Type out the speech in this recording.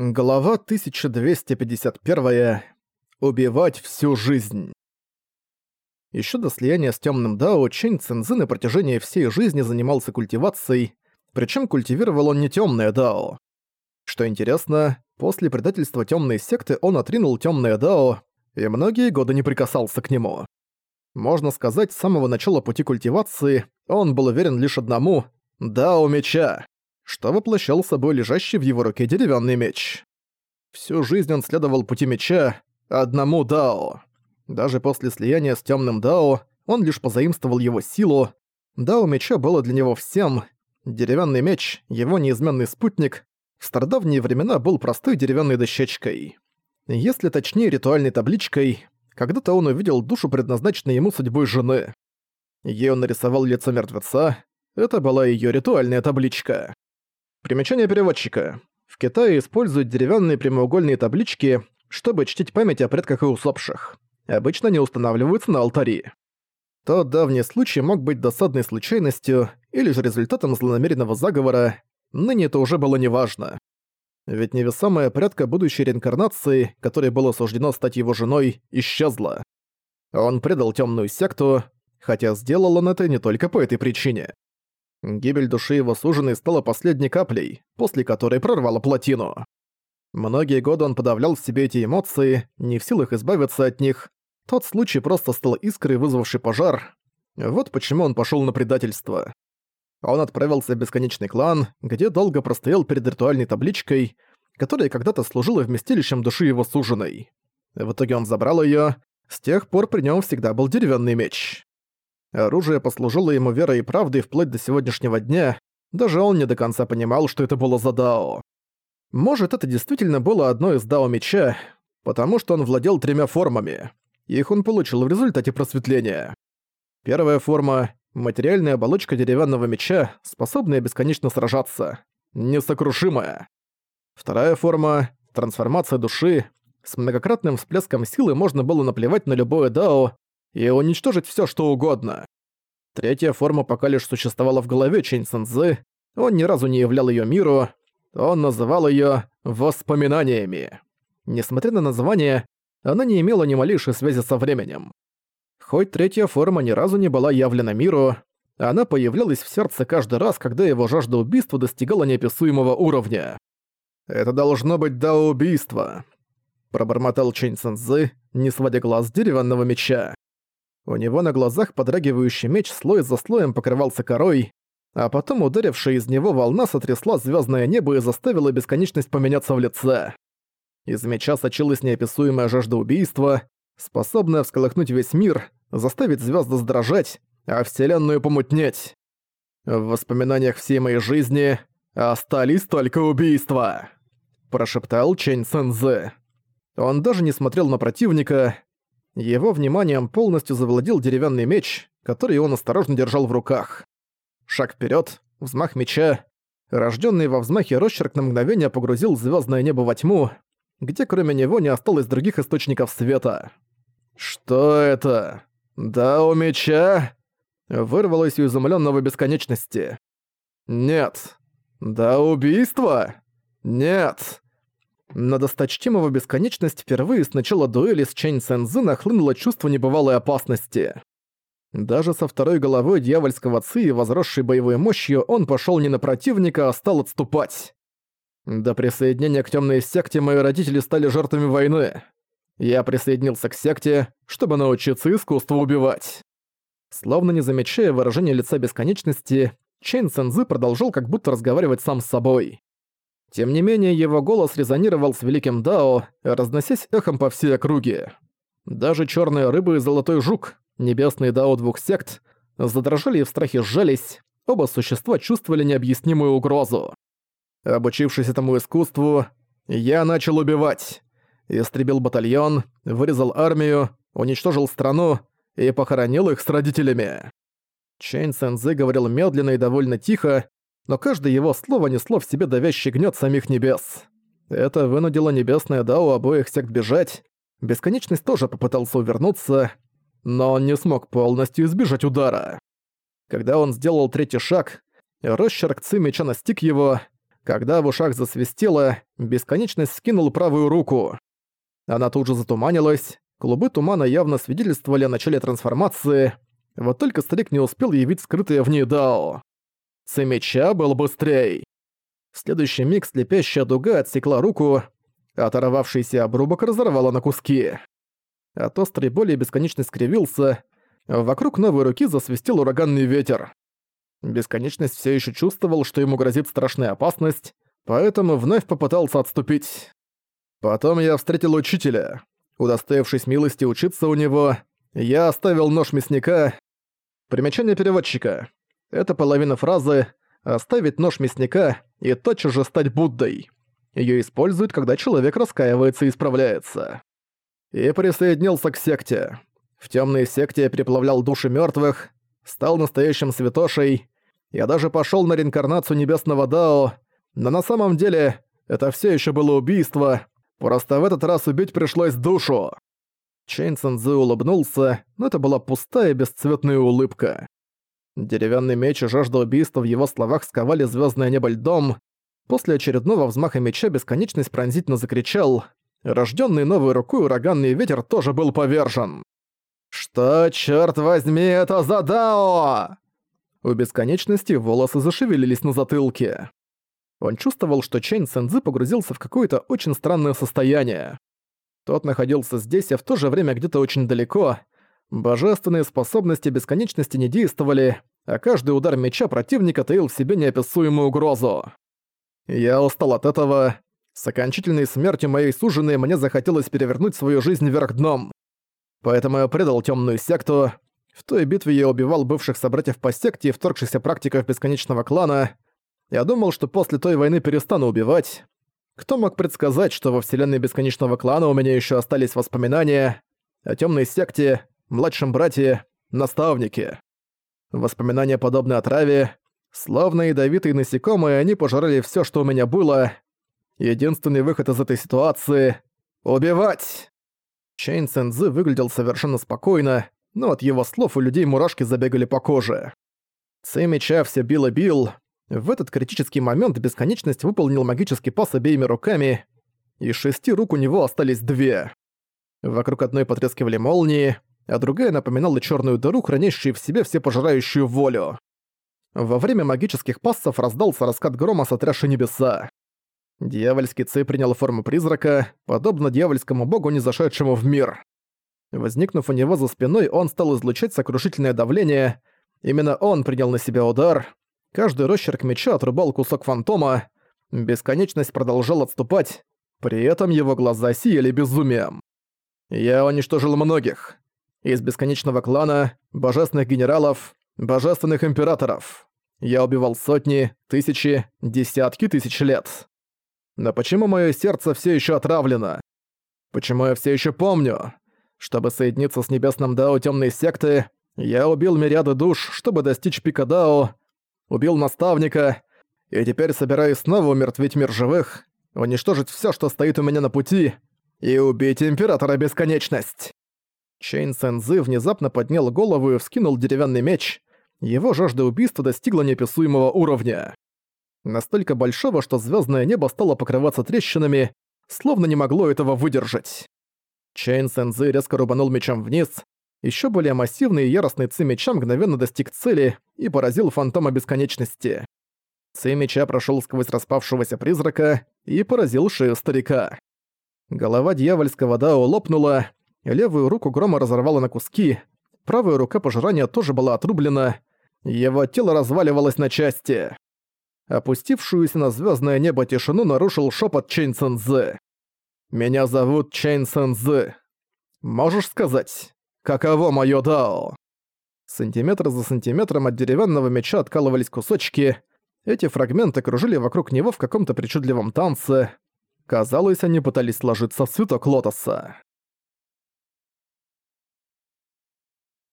Глава 1251. Убивать всю жизнь. Еще до слияния с темным Дао Чэнь Цэнзы на протяжении всей жизни занимался культивацией, причем культивировал он не темное Дао. Что интересно, после предательства темной секты он отринул темное Дао и многие годы не прикасался к нему. Можно сказать, с самого начала пути культивации он был уверен лишь одному – Дао Меча что воплощал собой лежащий в его руке деревянный меч. Всю жизнь он следовал пути меча одному Дао. Даже после слияния с темным Дао он лишь позаимствовал его силу. Дао меча было для него всем. Деревянный меч, его неизменный спутник, в стародавние времена был простой деревянной дощечкой. Если точнее, ритуальной табличкой, когда-то он увидел душу, предназначенную ему судьбой жены. Ей он нарисовал лицо мертвеца, это была ее ритуальная табличка. Примечание переводчика. В Китае используют деревянные прямоугольные таблички, чтобы чтить память о предках и усопших. Обычно не устанавливаются на алтари. Тот давний случай мог быть досадной случайностью или же результатом злонамеренного заговора, ныне это уже было неважно. Ведь невесомая прядка будущей реинкарнации, которой было суждено стать его женой, исчезла. Он предал темную секту, хотя сделал он это не только по этой причине. Гибель души его суженой стала последней каплей, после которой прорвала плотину. Многие годы он подавлял в себе эти эмоции, не в силах избавиться от них. Тот случай просто стал искрой, вызвавшей пожар. Вот почему он пошёл на предательство. Он отправился в Бесконечный клан, где долго простоял перед ритуальной табличкой, которая когда-то служила вместилищем души его суженой. В итоге он забрал её, с тех пор при нём всегда был деревянный меч. Оружие послужило ему верой и правдой вплоть до сегодняшнего дня, даже он не до конца понимал, что это было за Дао. Может, это действительно было одно из Дао Меча, потому что он владел тремя формами. Их он получил в результате просветления. Первая форма — материальная оболочка деревянного меча, способная бесконечно сражаться. Несокрушимая. Вторая форма — трансформация души. С многократным всплеском силы можно было наплевать на любое Дао, и уничтожить все, что угодно. Третья форма пока лишь существовала в голове Чэнь он ни разу не являл ее миру, он называл ее «воспоминаниями». Несмотря на название, она не имела ни малейшей связи со временем. Хоть третья форма ни разу не была явлена миру, она появлялась в сердце каждый раз, когда его жажда убийства достигала неописуемого уровня. «Это должно быть до убийства», — пробормотал Чэнь не сводя глаз с деревянного меча. У него на глазах подрагивающий меч слой за слоем покрывался корой, а потом ударившая из него волна сотрясла звездное небо и заставила бесконечность поменяться в лице. Из меча сочилась неописуемая жажда убийства, способная всколыхнуть весь мир, заставить звезды сдрожать, а вселенную помутнеть. В воспоминаниях всей моей жизни остались только убийства, прошептал Чэнь Цэнзэ. Он даже не смотрел на противника, его вниманием полностью завладел деревянный меч, который он осторожно держал в руках. Шаг вперед, взмах меча. Рожденный во взмахе росчерк на мгновение погрузил звездное небо во тьму, где кроме него не осталось других источников света. «Что это? Да у меча?» Вырвалось у изумленного бесконечности. «Нет. Да убийство? Нет. На досточтимого бесконечность впервые с начала дуэли с Чэнь Цэнзы нахлынуло чувство небывалой опасности. Даже со второй головой дьявольского ци и возросшей боевой мощью он пошел не на противника, а стал отступать. До присоединения к темной секте мои родители стали жертвами войны. Я присоединился к секте, чтобы научиться искусству убивать. Словно не замечая выражения лица бесконечности, Чэнь Цэнзы продолжал как будто разговаривать сам с собой. Тем не менее, его голос резонировал с Великим Дао, разносясь эхом по всей округе. Даже черные рыбы и золотой жук, небесные Дао двух сект, задрожали и в страхе сжались, оба существа чувствовали необъяснимую угрозу. Обучившись этому искусству, я начал убивать. Истребил батальон, вырезал армию, уничтожил страну и похоронил их с родителями. Чэнь Цэнзы говорил медленно и довольно тихо, но каждое его слово несло в себе давящий гнет самих небес. Это вынудило небесное Дао обоих сект бежать. Бесконечность тоже попытался увернуться, но он не смог полностью избежать удара. Когда он сделал третий шаг, росчерк Ци меча настиг его. Когда в ушах засвистело, бесконечность скинул правую руку. Она тут же затуманилась, клубы тумана явно свидетельствовали о начале трансформации, вот только старик не успел явить скрытое в ней Дао. Ци меча был быстрей. В следующий миг слепящая дуга отсекла руку, а оторвавшийся обрубок разорвала на куски. От острой боли бесконечно скривился, вокруг новой руки засвистел ураганный ветер. Бесконечность все еще чувствовал, что ему грозит страшная опасность, поэтому вновь попытался отступить. Потом я встретил учителя. Удостоившись милости учиться у него, я оставил нож мясника. Примечание переводчика. Это половина фразы «оставить нож мясника и тотчас же стать Буддой». Её используют, когда человек раскаивается и исправляется. И присоединился к секте. В тёмной секте я переплавлял души мёртвых, стал настоящим святошей. Я даже пошёл на реинкарнацию небесного Дао, но на самом деле это всё ещё было убийство, просто в этот раз убить пришлось душу. Чейн Цэнзы улыбнулся, но это была пустая бесцветная улыбка. Деревянный меч и жажда убийства в его словах сковали звёздное небо льдом. После очередного взмаха меча бесконечность пронзительно закричал. Рождённый новой рукой ураганный ветер тоже был повержен. «Что, чёрт возьми, это за Дао?» У бесконечности волосы зашевелились на затылке. Он чувствовал, что Чэнь Цэнзы погрузился в какое-то очень странное состояние. Тот находился здесь, а в то же время где-то очень далеко. Божественные способности бесконечности не действовали, а каждый удар меча противника таил в себе неописуемую угрозу. Я устал от этого. С окончательной смертью моей суженой мне захотелось перевернуть свою жизнь вверх дном. Поэтому я предал темную секту. В той битве я убивал бывших собратьев по секте и вторгшихся практиков бесконечного клана. Я думал, что после той войны перестану убивать. Кто мог предсказать, что во вселенной бесконечного клана у меня еще остались воспоминания о темной секте, младшем брате, наставнике. Воспоминания подобны отраве. Словно ядовитые насекомые, они пожрали все, что у меня было. Единственный выход из этой ситуации — убивать! Чейн Цэнзы выглядел совершенно спокойно, но от его слов у людей мурашки забегали по коже. Цей меча все бил и бил. В этот критический момент Бесконечность выполнил магический пас обеими руками, и шести рук у него остались две. Вокруг одной потрескивали молнии, а другая напоминала черную дыру, хранящую в себе всепожирающую волю. Во время магических пассов раздался раскат грома, сотрясший небеса. Дьявольский цей принял форму призрака, подобно дьявольскому богу, не зашедшему в мир. Возникнув у него за спиной, он стал излучать сокрушительное давление. Именно он принял на себя удар. Каждый росчерк меча отрубал кусок фантома. Бесконечность продолжал отступать. При этом его глаза сияли безумием. Я уничтожил многих. Из бесконечного клана, божественных генералов, божественных императоров. Я убивал сотни, тысячи, десятки тысяч лет. Но почему мое сердце все еще отравлено? Почему я все еще помню? Чтобы соединиться с небесным Дао темной секты, я убил мириады душ, чтобы достичь пика Дао, убил наставника, и теперь собираюсь снова умертвить мир живых, уничтожить все, что стоит у меня на пути, и убить Императора Бесконечность. Чейн Сэнзы внезапно поднял голову и вскинул деревянный меч. Его жажда убийства достигла неописуемого уровня настолько большого, что звездное небо стало покрываться трещинами, словно не могло этого выдержать. Чейн Сензы резко рубанул мечом вниз, еще более массивный и яростный ци меча мгновенно достиг цели и поразил фантома бесконечности. Ци меча прошел сквозь распавшегося призрака и поразил шею старика. Голова дьявольского Дао лопнула, левую руку грома разорвала на куски, правая рука пожирания тоже была отрублена, его тело разваливалось на части. Опустившуюся на звездное небо тишину нарушил шепот Чэнь Цэнзэ. «Меня зовут Чэнь Цэнзэ. Можешь сказать, каково моё дао?» Сантиметр за сантиметром от деревянного меча откалывались кусочки. Эти фрагменты кружили вокруг него в каком-то причудливом танце. Казалось, они пытались сложиться в цветок лотоса.